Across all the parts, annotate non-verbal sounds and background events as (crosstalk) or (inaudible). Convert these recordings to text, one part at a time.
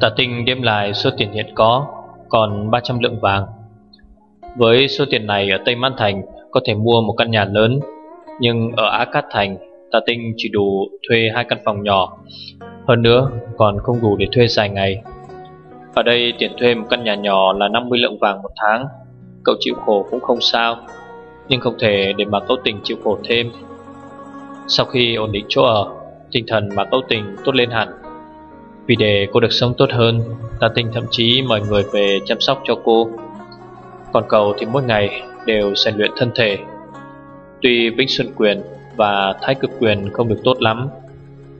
Tả tinh đem lại số tiền hiện có, Còn 300 lượng vàng. Với số tiền này ở Tây Man Thành, Có thể mua một căn nhà lớn, Nhưng ở Á Cát Thành Tả tinh chỉ đủ thuê hai căn phòng nhỏ. Hơn nữa, còn không đủ để thuê dài ngày. Ở đây tiền thuê một căn nhà nhỏ là 50 lượng vàng một tháng. Cậu chịu khổ cũng không sao, Nhưng không thể để mà cậu tình chịu khổ thêm. Sau khi ổn định chỗ ở, Tinh thần mà cậu tình tốt lên hẳn vì để cô được sống tốt hơn Tà tinh thậm chí mời người về chăm sóc cho cô. Còn cậu thì mỗi ngày đều rèn luyện thân thể. Tuy Vĩnh Xuân Quyền và Thái Cực Quyền không được tốt lắm,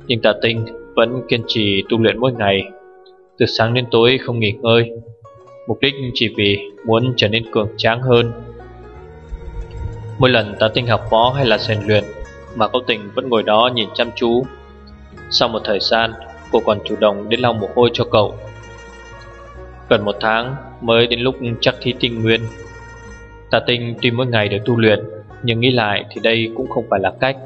Nhưng tà tinh vẫn kiên trì tu luyện mỗi ngày. Từ sáng đến tối không nghỉ ngơi, Mục đích chỉ vì muốn trở nên cường tráng hơn. Mỗi lần tà tinh học võ hay là rèn luyện, Mà cậu tình vẫn ngồi đó nhìn chăm chú. Sau một thời gian Cô còn chủ động đến lau mồ hôi cho cậu. Gần một tháng mới đến lúc chắc thí tinh nguyên. Tà tinh tuy mỗi ngày đều tu luyện, Nhưng nghĩ lại thì đây cũng không phải là cách.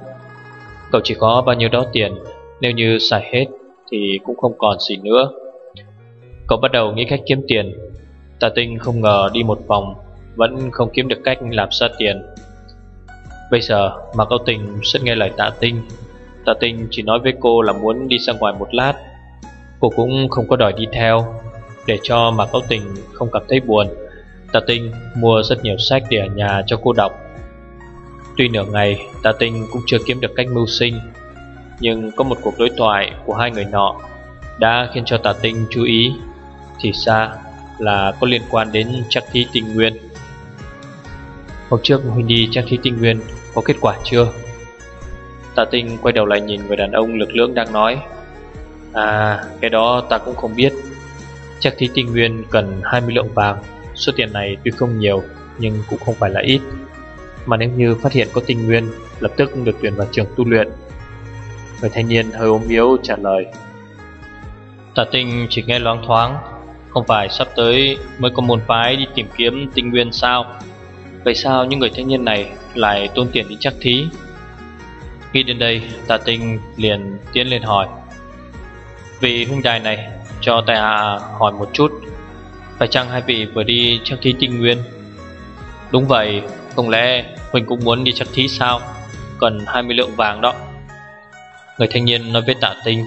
Cậu chỉ có bao nhiêu đó tiền, Nếu như xài hết thì cũng không còn gì nữa. Cậu bắt đầu nghĩ cách kiếm tiền. Tà tinh không ngờ đi một vòng, Vẫn không kiếm được cách làm ra tiền. Bây giờ mà cậu tình rất nghe lời tạ tinh Tà tinh chỉ nói với cô là muốn đi ra ngoài một lát. Cô cũng không có đòi đi theo, Để cho mà Cao Tình không cảm thấy buồn. Tà Tinh mua rất nhiều sách để ở nhà cho cô đọc. Tuy nửa ngày Tà Tinh cũng chưa kiếm được cách mưu sinh, Nhưng có một cuộc đối thoại của hai người nọ Đã khiến cho Tà Tinh chú ý. Thì ra là có liên quan đến chắc thí tinh nguyên. Hôm trước Huynh đi chắc thí tinh nguyên có kết quả chưa? Tạ tinh quay đầu lại nhìn người đàn ông lực lưỡng đang nói. À cái đó ta cũng không biết. Chắc thí tinh nguyên cần 20 lượng vàng. Số tiền này tuy không nhiều Nhưng cũng không phải là ít. Mà nếu như phát hiện có tinh nguyên Lập tức được tuyển vào trường tu luyện. Người thanh niên hơi ốm yếu trả lời. Tạ tinh chỉ nghe loáng thoáng. Không phải sắp tới mới có môn phái đi tìm kiếm tinh nguyên sao? Vậy sao những người thanh niên này lại tôn tiền đi chắc thí Nghĩ đến đây, Tạ tinh liền tiến lên hỏi. Vị huynh đài này Cho tài hạ hỏi một chút, Phải chăng hai vị vừa đi chắc thí tinh nguyên? Đúng vậy, Không lẽ huynh cũng muốn đi chắc thí sao? Cần 20 lượng vàng đó. Người thanh niên nói với tạ tinh,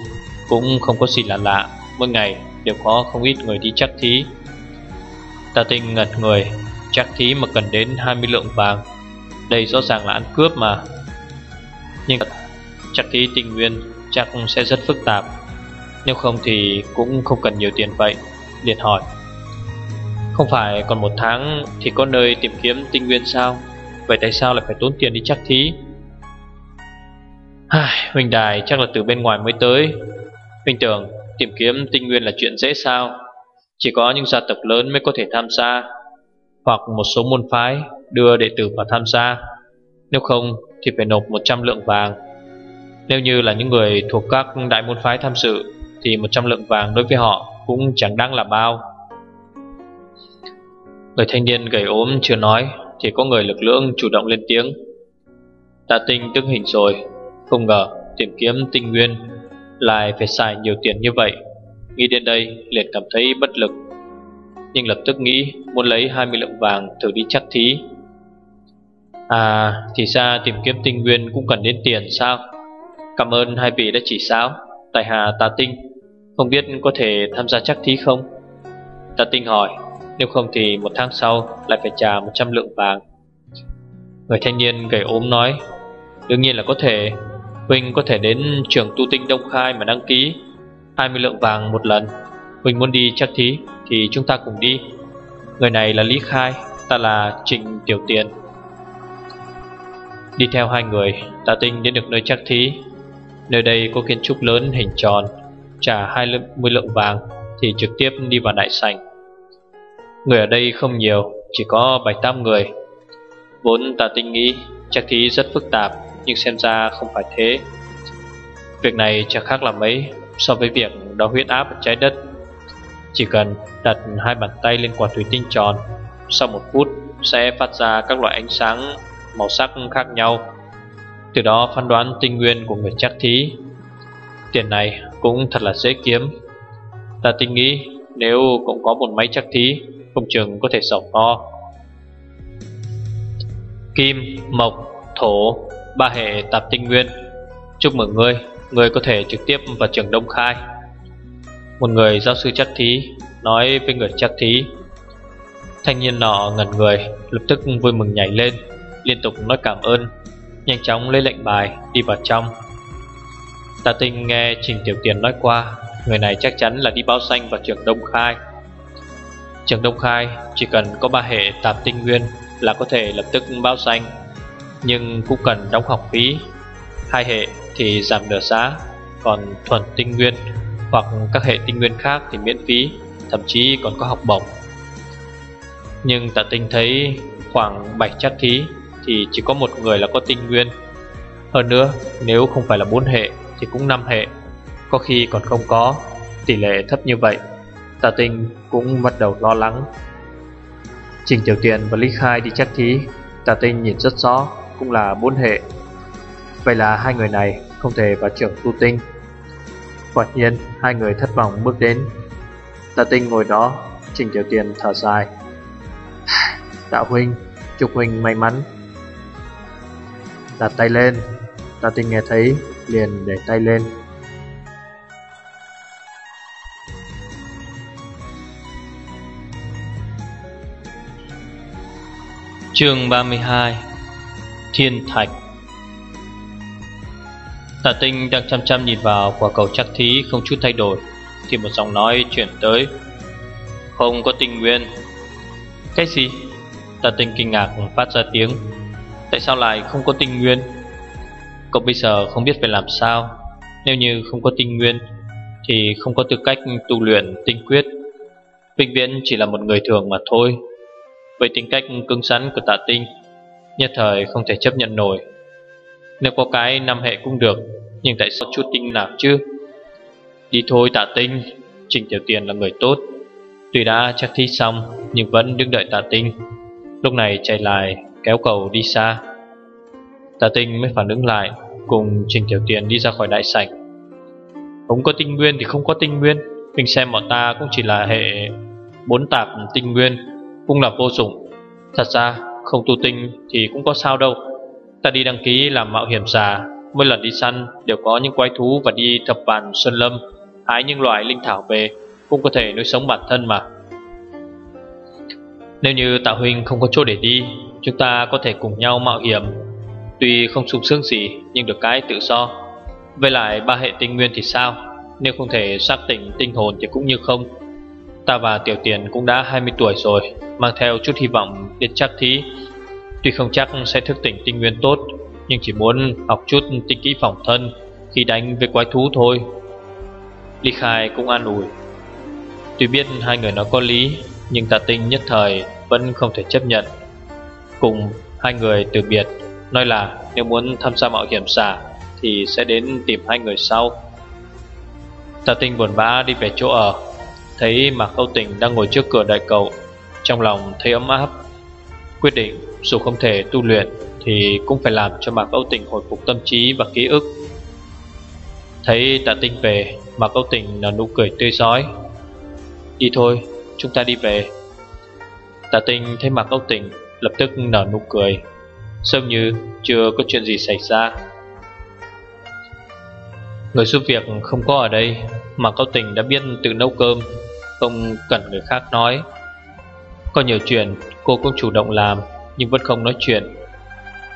Cũng không có gì là lạ, Mỗi ngày đều có không ít người đi chắc thí Tạ tinh ngật người, Chắc thí mà cần đến 20 lượng vàng, Đây rõ ràng là ăn cướp mà. Nhưng chắc thí tinh nguyên chắc sẽ rất phức tạp. Nếu không thì cũng không cần nhiều tiền vậy Liền hỏi. Không phải còn một tháng thì có nơi tìm kiếm tinh nguyên sao? Vậy tại sao lại phải tốn tiền đi chắc thí? Ai, Huynh đài chắc là từ bên ngoài mới tới. Huynh tưởng tìm kiếm tinh nguyên là chuyện dễ sao? Chỉ có những gia tộc lớn mới có thể tham gia Hoặc một số môn phái đưa đệ tử vào tham gia. Nếu không thì phải nộp 100 lượng vàng. Nếu như là những người thuộc các đại môn phái tham dự Thì 100 lượng vàng đối với họ cũng chẳng đáng là bao. Người thanh niên gầy ốm chưa nói, Thì có người lực lưỡng chủ động lên tiếng. Tạ tinh tức hình rồi, Không ngờ tìm kiếm tinh nguyên Lại phải xài nhiều tiền như vậy. Nghĩ đến đây liền cảm thấy bất lực. Nhưng lập tức nghĩ Muốn lấy 20 lượng vàng thử đi chắc thí. À thì ra tìm kiếm tinh nguyên cũng cần đến tiền sao? Cảm ơn hai vị đã chỉ giáo, Tài hà tà tinh. Không biết có thể tham gia chắc thí không? Tà tinh hỏi, Nếu không thì một tháng sau lại phải trả 100 lượng vàng. Người thanh niên gầy ốm nói, Đương nhiên là có thể. Huynh có thể đến trường tu tinh Đông Khai mà đăng ký 20 lượng vàng một lần. Huynh muốn đi chắc thí Thì chúng ta cùng đi. Người này là Lý Khai, Ta là Trịnh Tiểu Tiền Đi theo hai người, Tạ tinh đến được nơi chắc thí. Nơi đây có kiến trúc lớn hình tròn Trả 20 lượng vàng, Thì trực tiếp đi vào đại sảnh. Người ở đây không nhiều, Chỉ có 7-8 người. Vốn Tà tinh nghĩ chắc thí rất phức tạp, Nhưng xem ra không phải thế. Việc này chẳng khác là mấy So với việc đo huyết áp trái đất. Chỉ cần đặt hai bàn tay lên quả thủy tinh tròn, Sau một phút sẽ phát ra các loại ánh sáng màu sắc khác nhau. Từ đó phán đoán tinh nguyên của người chắc thí. Tiền này cũng thật là dễ kiếm. Ta tính nghĩ nếu cũng có một máy chắc thí Không chừng có thể giàu to. Kim, mộc, thổ Ba hệ tạp tinh nguyên. Chúc mừng ngươi Ngươi có thể trực tiếp vào trường Đông Khai. Một người giáo sư chắc thí Nói với người chắc thí. Thanh niên nọ ngẩn người Lập tức vui mừng nhảy lên. Liên tục nói cảm ơn, Nhanh chóng lấy lệnh bài, đi vào trong. Tạ tinh nghe Trình Tiểu Tiền nói qua, Người này chắc chắn là đi báo xanh vào trường Đông Khai. Trường Đông Khai chỉ cần có ba hệ tạp tinh nguyên Là có thể lập tức báo xanh Nhưng cũng cần đóng học phí. Hai hệ thì giảm nửa giá, Còn thuần tinh nguyên hoặc các hệ tinh nguyên khác thì miễn phí, Thậm chí còn có học bổng. Nhưng tạ tinh thấy khoảng 7 chắc thí thì chỉ có một người là có tinh nguyên. Hơn nữa, nếu không phải là bốn hệ, Thì cũng năm hệ. Có khi còn không có, Tỷ lệ thấp như vậy Tạ tinh cũng bắt đầu lo lắng. Trình Tiểu Tiền và Lý Khai đi chắc thí Tạ tinh nhìn rất rõ, Cũng là bốn hệ. Vậy là hai người này không thể vào trưởng tu tinh. Quả nhiên, hai người thất vọng bước đến. Tạ tinh ngồi đó, Trình Tiểu Tiền thở dài. (sighs) Tạ huynh Chúc huynh may mắn. Đặt tay lên. Tạ tinh nghe thấy, liền để tay lên. Chương 32 Thiên Thạch. Tả tinh đang chăm chăm nhìn vào quả cầu chắc thí không chút thay đổi, Thì một giọng nói chuyển tới. Không có tinh nguyên. Cái gì? Tả tinh kinh ngạc phát ra tiếng. Tại sao lại không có tinh nguyên? Cậu bây giờ không biết phải làm sao. Nếu như không có tinh nguyên, Thì không có tư cách tu luyện tinh quyết. Vĩnh viễn chỉ là một người thường mà thôi. Với tính cách cứng rắn của tạ tinh, Nhất thời không thể chấp nhận nổi. Nếu có cái năm hệ cũng được, Nhưng tại sao chút tinh nào chứ? Đi thôi, tạ tinh. Trình Tiểu Tiền là người tốt. Tuy đã chắc thi xong, Nhưng vẫn đứng đợi tạ tinh. Lúc này chạy lại kéo cầu đi xa. Tà tinh mới phản ứng lại, Cùng Trình Tiểu Tiền đi ra khỏi đại sảnh. Không có tinh nguyên thì không có tinh nguyên, Mình xem bọn ta cũng chỉ là hệ Bốn tạp tinh nguyên, Cũng là vô dụng. Thật ra, không tu tinh thì cũng có sao đâu. Ta đi đăng ký làm mạo hiểm giả, Mỗi lần đi săn đều có những quái thú Và đi thập vạn xuân lâm, Hái những loại linh thảo về, Cũng có thể nuôi sống bản thân mà. Nếu như Tạ Huynh không có chỗ để đi Chúng ta có thể cùng nhau mạo hiểm. Tuy không sung sướng gì, Nhưng được cái tự do. Với lại ba hệ tinh nguyên thì sao? Nếu không thể xác tỉnh tinh hồn thì cũng như không. Ta và Tiểu Tiền cũng đã 20 tuổi rồi, Mang theo chút hy vọng đến chắc thí. Tuy không chắc sẽ thức tỉnh tinh nguyên tốt, Nhưng chỉ muốn học chút tinh kỹ phòng thân, Khi đánh với quái thú thôi. Ly Khai cũng an ủi. Tuy biết hai người nói có lý, Nhưng tà tinh nhất thời vẫn không thể chấp nhận. Cùng hai người từ biệt, Nói là nếu muốn tham gia mạo hiểm giả Thì sẽ đến tìm hai người sau. Tà tinh buồn bã đi về chỗ ở, Thấy Mạc Âu Tình đang ngồi trước cửa đại cầu, Trong lòng thấy ấm áp. Quyết định dù không thể tu luyện Thì cũng phải làm cho Mạc Âu Tình hồi phục tâm trí và ký ức. Thấy tạ tinh về, Mạc Âu Tình nở nụ cười tươi giói Đi thôi, chúng ta đi về. Tạ tinh thấy mặt Âu Tình Lập tức nở nụ cười. Giống như chưa có chuyện gì xảy ra. Người giúp việc không có ở đây mà Cao Tình đã biết tự nấu cơm Không cần người khác nói. Có nhiều chuyện cô cũng chủ động làm nhưng vẫn không nói chuyện.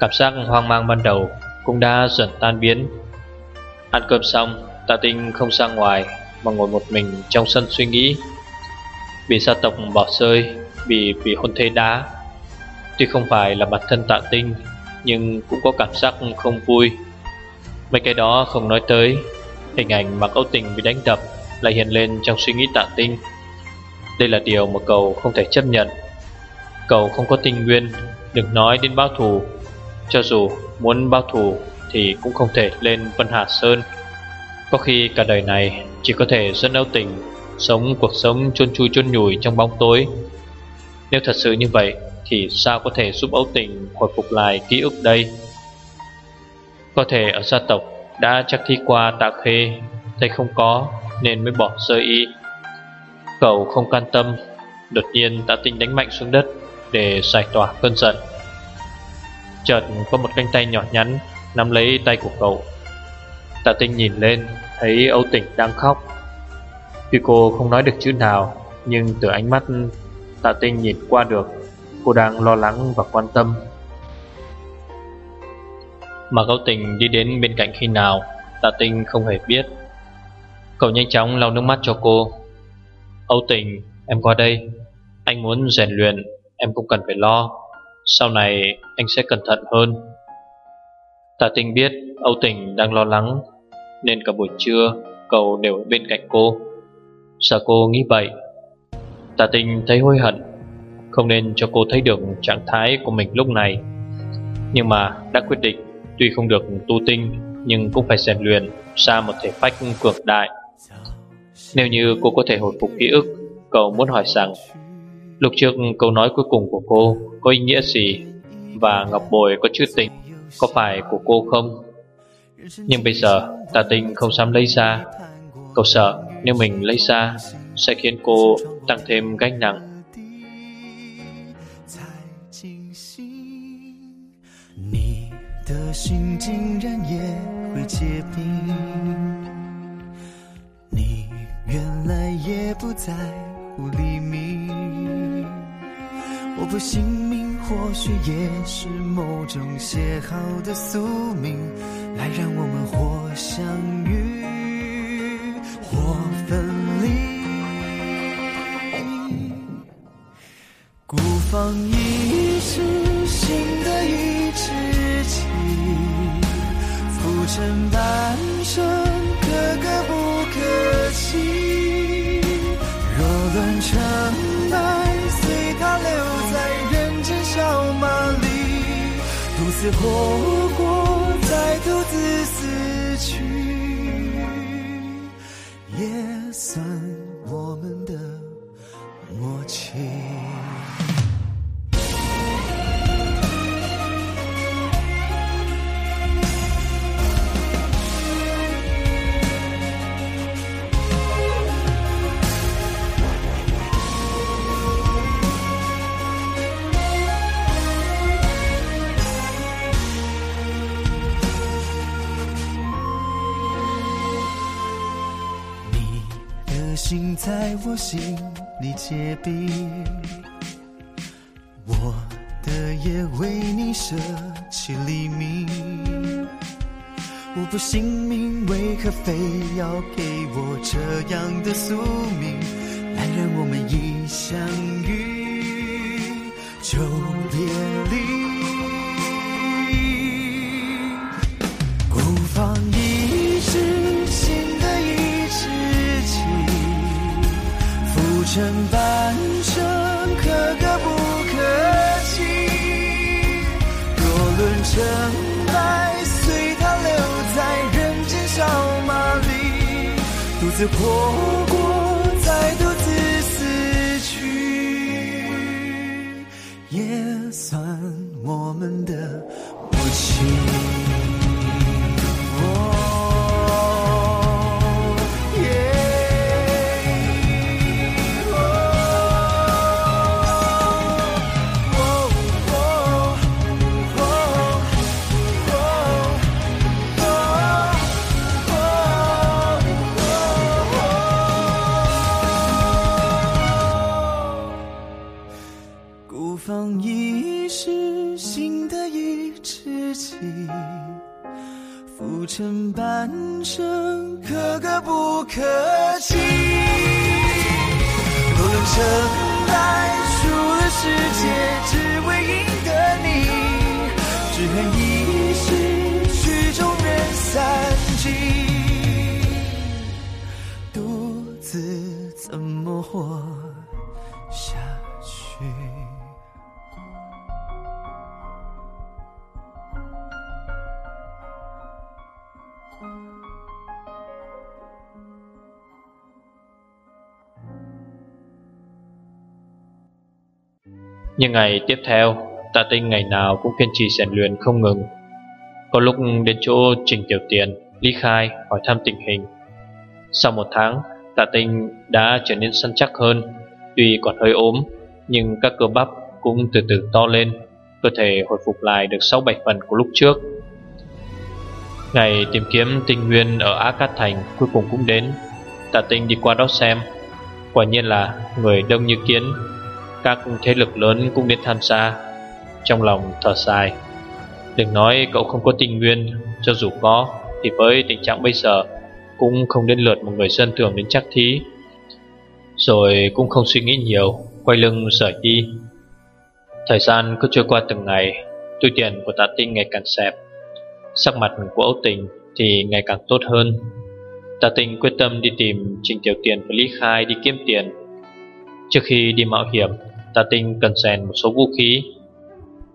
Cảm giác hoang mang ban đầu cũng đã dần tan biến. Ăn cơm xong, tạ tinh không ra ngoài mà ngồi một mình trong sân suy nghĩ. Bị gia tộc bỏ rơi, bị bị hôn thế đá. Tuy không phải là bản thân tạ tinh, Nhưng cũng có cảm giác không vui. Mấy cái đó không nói tới, Hình ảnh mặc âu tình bị đánh đập Lại hiện lên trong suy nghĩ tạ tinh. Đây là điều mà cậu không thể chấp nhận. Cậu không có tình nguyên Đừng nói đến báo thù. Cho dù muốn báo thù Thì cũng không thể lên Vân Hà Sơn. Có khi cả đời này Chỉ có thể dẫn âu tình Sống cuộc sống chôn chui chôn nhủi trong bóng tối. Nếu thật sự như vậy, Thì sao có thể giúp âu tình Hồi phục lại ký ức đây? Có thể ở gia tộc Đã chắc thi qua tạ khê, Thấy không có, Nên mới bỏ rơi y Cậu không can tâm, Đột nhiên tạ tinh đánh mạnh xuống đất Để giải tỏa cơn giận. Chợt có một cánh tay nhỏ nhắn Nắm lấy tay của cậu. Tạ tinh nhìn lên, Thấy Âu Tỉnh đang khóc. Tuy cô không nói được chữ nào, Nhưng từ ánh mắt Tạ tinh nhìn qua được. Cô đang lo lắng và quan tâm. Mà Âu Tình đi đến bên cạnh khi nào, Tạ tinh không hề biết. Cậu nhanh chóng lau nước mắt cho cô. Âu Tình, Em qua đây. Anh muốn rèn luyện, Em cũng cần phải lo. Sau này anh sẽ cẩn thận hơn. Tạ tinh biết Âu Tình đang lo lắng, Nên cả buổi trưa Cậu đều ở bên cạnh cô. Sợ cô nghĩ vậy Tà tinh thấy hối hận, Không nên cho cô thấy được trạng thái của mình lúc này. Nhưng mà đã quyết định, Tuy không được tu tinh, Nhưng cũng phải rèn luyện Ra một thể phách cường đại. Nếu như cô có thể hồi phục ký ức, Cậu muốn hỏi rằng, Lúc trước câu nói cuối cùng của cô Có ý nghĩa gì Và Ngọc Bồi có chữ tình Có phải của cô không? Nhưng bây giờ Tà tinh không dám lấy ra. Cậu sợ nếu mình lấy ra Sẽ khiến cô tăng thêm gánh nặng你原来也不在乎黎明，我不信命或许 是哭过。心在我心里结冰，我的夜为你舍弃黎明。我不信命，为何非要给我这样的宿命，来让我们一相遇就别离？浮沉半生，可歌不可泣。若论成败，随他留在人间小马里，独自活过，再独自死去，也算我们的？Nhưng ngày tiếp theo Tạ tinh ngày nào cũng kiên trì rèn luyện không ngừng. Có lúc đến chỗ Trình Tiểu Tiền, Lý Khai hỏi thăm tình hình. Sau một tháng Tạ tinh đã trở nên săn chắc hơn, Tuy còn hơi ốm, Nhưng các cơ bắp cũng từ từ to lên, Cơ thể hồi phục lại được 6-7 phần của lúc trước. Ngày tìm kiếm tinh nguyên ở Á Cát Thành cuối cùng cũng đến. Tạ tinh đi qua đó xem. Quả nhiên là người đông như kiến các thế lực lớn cũng đến tham gia. Trong lòng thở dài, Đừng nói cậu không có tình nguyên Cho dù có, Thì với tình trạng bây giờ Cũng không đến lượt một người dân thường đến chắc thí. Rồi cũng không suy nghĩ nhiều, Quay lưng rời đi. Thời gian cứ trôi qua từng ngày, Túi tiền của tạ tinh ngày càng xẹp, Sắc mặt của Âu Tình Thì ngày càng tốt hơn. Tạ tinh quyết tâm đi tìm Trình Tiểu Tiền và Lý Khai đi kiếm tiền. Trước khi đi mạo hiểm Tà tinh cần rèn một số vũ khí.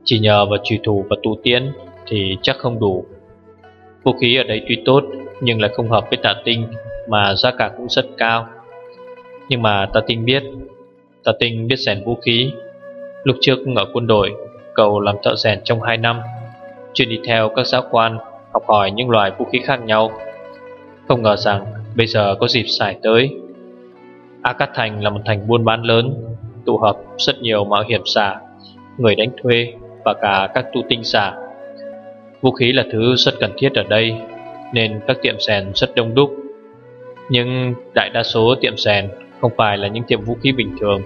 Chỉ nhờ vào trùy thủ và tu tiến Thì chắc không đủ. Vũ khí ở đây tuy tốt, Nhưng lại không hợp với tà tinh, Mà giá cả cũng rất cao. Nhưng mà tà tinh biết Tà tinh biết rèn vũ khí. Lúc trước ở quân đội, Cậu làm thợ rèn trong 2 năm, Chuyên đi theo các giáo quan, Học hỏi những loại vũ khí khác nhau. Không ngờ rằng bây giờ có dịp xài tới. A Cát Thành là một thành buôn bán lớn tụ hợp rất nhiều mạo hiểm giả, người đánh thuê và cả các tu tinh giả. Vũ khí là thứ rất cần thiết ở đây, nên các tiệm rèn rất đông đúc. Nhưng đại đa số tiệm rèn không phải là những tiệm vũ khí bình thường,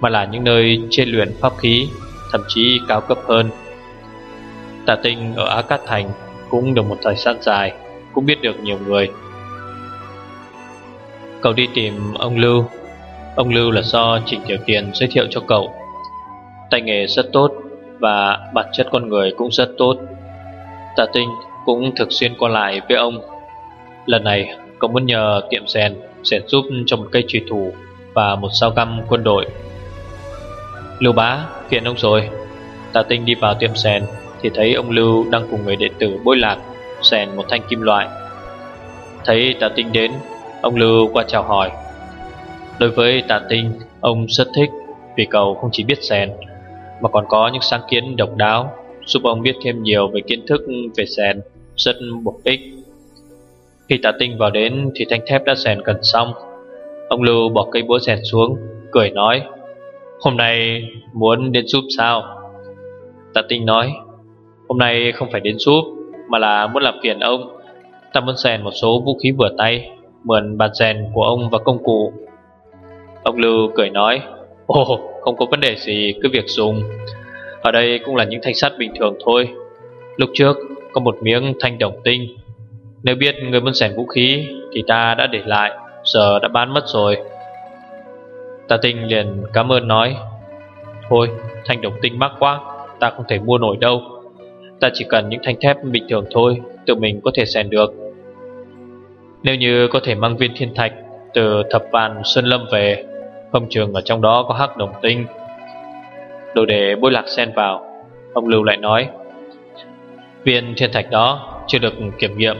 mà là những nơi chế luyện pháp khí, thậm chí cao cấp hơn. Tạ Tinh ở Á Cát Thành cũng được một thời gian dài, cũng biết được nhiều người. Cậu đi tìm ông Lưu Ông Lưu là do Trình Tiểu Tiền giới thiệu cho cậu. Tay nghề rất tốt Và bản chất con người cũng rất tốt. Tà Tinh cũng thường xuyên qua lại với ông. Lần này, cậu muốn nhờ tiệm rèn Sẽ giúp cho một cây trùy thủ Và một sao găm quân đội. Lưu bá phiền ông rồi. Tà Tinh đi vào tiệm rèn Thì thấy ông Lưu đang cùng người đệ tử bôi lạc Rèn một thanh kim loại. Thấy Tà Tinh đến, Ông Lưu qua chào hỏi. Đối với tạ tinh, Ông rất thích Vì cậu không chỉ biết rèn, Mà còn có những sáng kiến độc đáo, Giúp ông biết thêm nhiều về kiến thức về rèn Rất bổ ích. Khi tạ tinh vào đến Thì thanh thép đã rèn gần xong. Ông Lưu bỏ cây búa rèn xuống, Cười nói, Hôm nay muốn đến giúp sao? Tạ tinh nói, Hôm nay không phải đến giúp, Mà là muốn làm phiền ông. Ta muốn rèn một số vũ khí vừa tay, Mượn bàn rèn của ông và công cụ. Ông Lưu cười nói, Ồ, không có vấn đề gì, cứ việc dùng. Ở đây cũng là những thanh sắt bình thường thôi. Lúc trước có một miếng thanh đồng tinh. Nếu biết người muốn rèn vũ khí Thì ta đã để lại, Giờ đã bán mất rồi. Ta tinh liền cảm ơn nói, Thôi, thanh đồng tinh mắc quá, Ta không thể mua nổi đâu. Ta chỉ cần những thanh thép bình thường thôi, Tự mình có thể rèn được. Nếu như có thể mang viên thiên thạch Từ thập vạn Sơn Lâm về không trường ở trong đó có hắc đồng tinh. Đồ để bôi lạc sen vào. Ông Lưu lại nói, Viên thiên thạch đó chưa được kiểm nghiệm.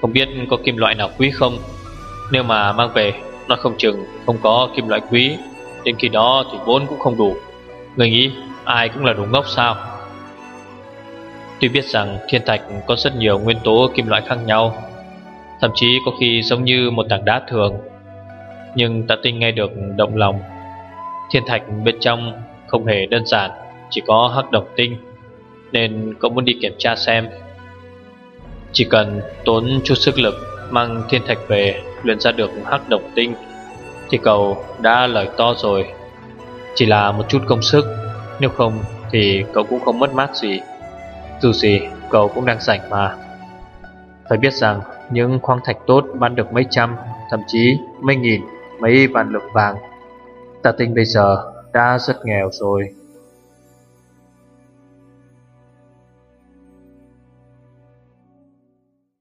Không biết có kim loại nào quý không? Nếu mà mang về, Nó không chừng không có kim loại quý. Đến khi đó thì vốn cũng không đủ. Người nghĩ ai cũng là đủ ngốc sao? Tuy biết rằng thiên thạch có rất nhiều nguyên tố kim loại khác nhau, Thậm chí có khi giống như một tảng đá thường nhưng tạ tinh nghe được động lòng. Thiên thạch bên trong không hề đơn giản, Chỉ có hắc đồng tinh, Nên cậu muốn đi kiểm tra xem. Chỉ cần tốn chút sức lực Mang thiên thạch về Luyện ra được hắc đồng tinh Thì cậu đã lời to rồi. Chỉ là một chút công sức, Nếu không thì cậu cũng không mất mát gì. Dù gì, cậu cũng đang rảnh mà. Phải biết rằng những khoáng thạch tốt bán được mấy trăm, Thậm chí mấy nghìn mấy vạn lượng vàng. Ta tinh bây giờ đã rất nghèo rồi.